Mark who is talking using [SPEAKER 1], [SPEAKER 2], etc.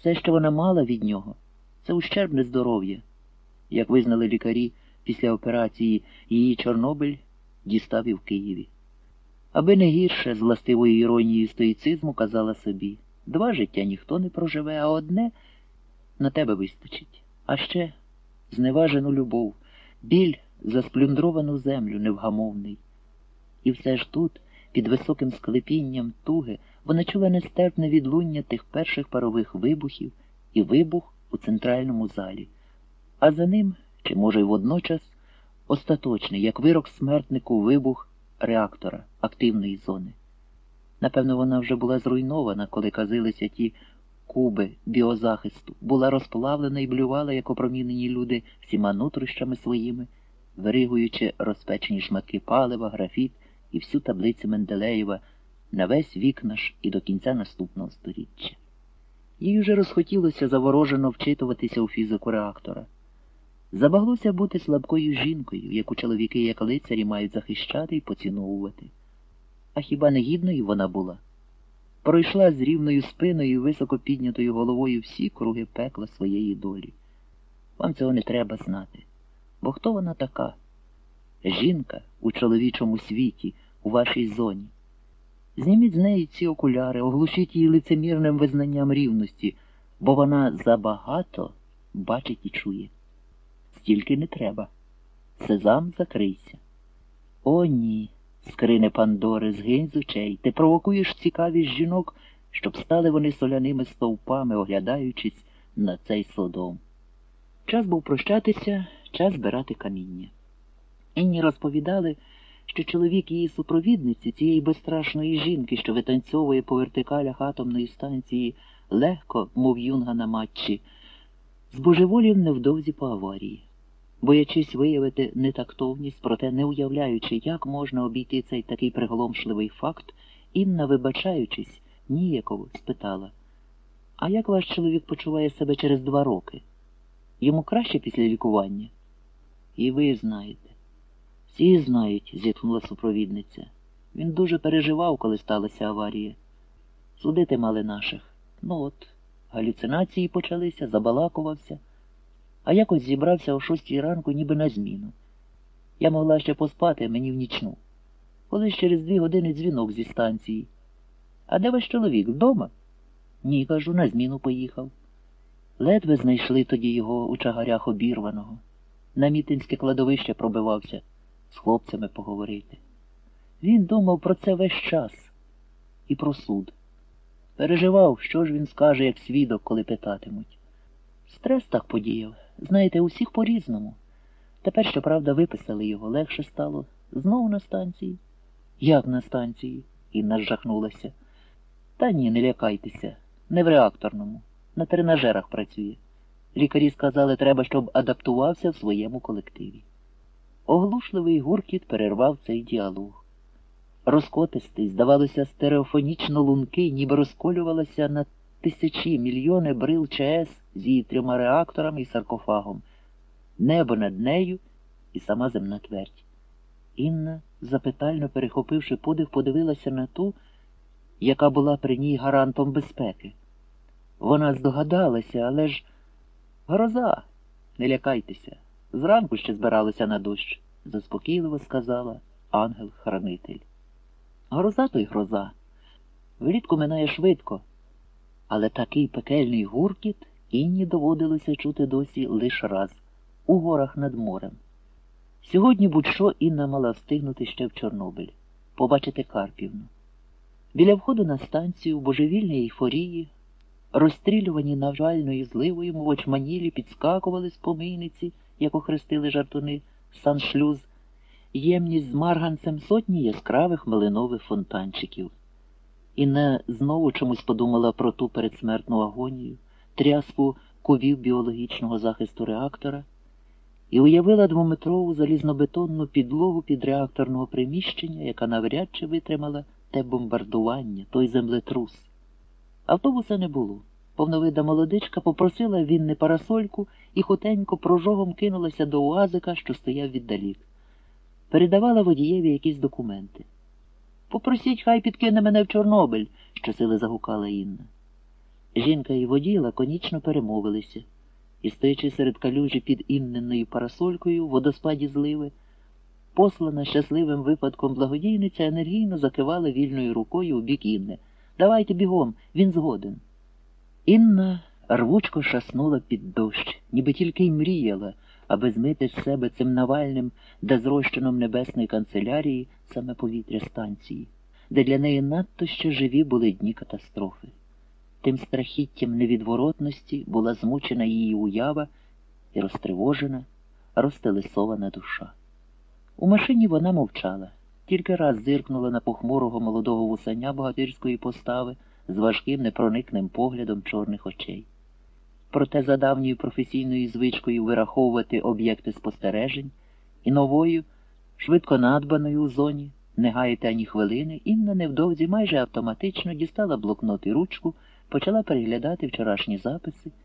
[SPEAKER 1] Все, що вона мала від нього, це ущербне здоров'я. Як визнали лікарі після операції, її Чорнобиль дістав і в Києві. Аби не гірше, з властивою іронією стоїцизму казала собі два життя ніхто не проживе, а одне на тебе вистачить. А ще зневажену любов, біль за сплюндровану землю невгамовний. І все ж тут, під високим склепінням туги, вона чула нестерпне відлуння тих перших парових вибухів і вибух у центральному залі, а за ним, чи може й водночас, остаточний, як вирок смертнику вибух реактора активної зони. Напевно, вона вже була зруйнована, коли казилися ті куби біозахисту, була розплавлена і блювала, як опромінені люди, всіма нутрищами своїми, виригуючи розпечені шматки палива, графіт і всю таблицю Менделеєва на весь вік наш і до кінця наступного сторіччя. Їй уже розхотілося заворожено вчитуватися у фізику реактора. Забаглося бути слабкою жінкою, яку чоловіки, як лицарі, мають захищати і поціновувати. А хіба не гідною вона була? Пройшла з рівною спиною і високо піднятою головою всі круги пекла своєї долі. Вам цього не треба знати. Бо хто вона така? Жінка у чоловічому світі, у вашій зоні. Зніміть з неї ці окуляри, оглушіть її лицемірним визнанням рівності, бо вона забагато бачить і чує. Стільки не треба. Сезам закрийся. О, ні, скрине Пандори, згинь з очей. Ти провокуєш цікавість жінок, щоб стали вони соляними стовпами, оглядаючись на цей содом. Час був прощатися, час збирати каміння. Інні розповідали, що чоловік її супровідниці, цієї безстрашної жінки, що витанцьовує по вертикалях атомної станції легко, мов юнга на матчі, збожеволів невдовзі по аварії. Боячись виявити нетактовність, проте не уявляючи, як можна обійти цей такий приголомшливий факт, Інна, вибачаючись, ніяково спитала А як ваш чоловік почуває себе через два роки? Йому краще після лікування? І ви знаєте. Всі знають, зітхнула супровідниця. Він дуже переживав, коли сталася аварія. Судити мали наших. Ну от, галюцинації почалися, забалакувався, а якось зібрався о шостій ранку ніби на зміну. Я могла ще поспати мені в нічну. Колись через дві години дзвінок зі станції. А де ваш чоловік? Вдома? Ні, кажу, на зміну поїхав. Ледве знайшли тоді його у чагарях обірваного. На мітинське кладовище пробивався з хлопцями поговорити. Він думав про це весь час і про суд. Переживав, що ж він скаже, як свідок, коли питатимуть. Стрес так подіяв. Знаєте, усіх по-різному. Тепер, щоправда, виписали його, легше стало. Знову на станції. Як на станції? Інна жахнулася. Та ні, не лякайтеся. Не в реакторному. На тренажерах працює. Лікарі сказали, треба, щоб адаптувався в своєму колективі. Оглушливий гуркіт перервав цей діалог. Розкотистий, здавалося, стереофонічно лунки, ніби розколювалася на тисячі мільйони брил ЧС з її трьома реакторами і саркофагом, небо над нею і сама земна твердь. Інна, запитально перехопивши подих, подивилася на ту, яка була при ній гарантом безпеки. Вона здогадалася, але ж гроза, не лякайтеся. Зранку ще збиралися на дощ, заспокійливо сказала ангел-хранитель. Гроза то й гроза. Влітку минає швидко, але такий пекельний гуркіт інні доводилося чути досі лише раз у горах над морем. Сьогодні будь-що Інна мала встигнути ще в Чорнобиль, побачити Карпівну. Біля входу на станцію в божевільній ейфорії, розстрілювані навальною зливою, мов очманілі, підскакували з помийниці, як охрестили жартуни, саншлюз, ємність з марганцем сотні яскравих малинових фонтанчиків. Інна знову чомусь подумала про ту передсмертну агонію, тряску ковів біологічного захисту реактора і уявила двометрову залізнобетонну підлогу підреакторного приміщення, яка навряд чи витримала те бомбардування, той землетрус. Автобуса не було. Повновида молодичка попросила Вінни парасольку і хутенько прожогом кинулася до уазика, що стояв віддалік. Передавала водієві якісь документи. Попросіть, хай підкине мене в Чорнобиль, щосили загукала Інна. Жінка і водій лаконічно перемовилися, і, стоячи серед калюжі під інненою парасолькою в водоспаді зливи, послана щасливим випадком благодійниця енергійно закивала вільною рукою у бік Інни. Давайте бігом, він згоден. Інна рвучко шаснула під дощ, ніби тільки й мріяла, аби змити з себе цим навальним, де зрощеном небесної канцелярії саме повітря станції, де для неї надто ще живі були дні катастрофи. Тим страхіттям невідворотності була змучена її уява і розтривожена, розтелесована душа. У машині вона мовчала, тільки раз зиркнула на похмурого молодого вусаня богатирської постави з важким непроникним поглядом чорних очей. Проте за давньою професійною звичкою вираховувати об'єкти спостережень і новою, швидко надбаною у зоні, не гаяти ані хвилини, Інна невдовзі майже автоматично дістала блокнот і ручку, почала переглядати вчорашні записи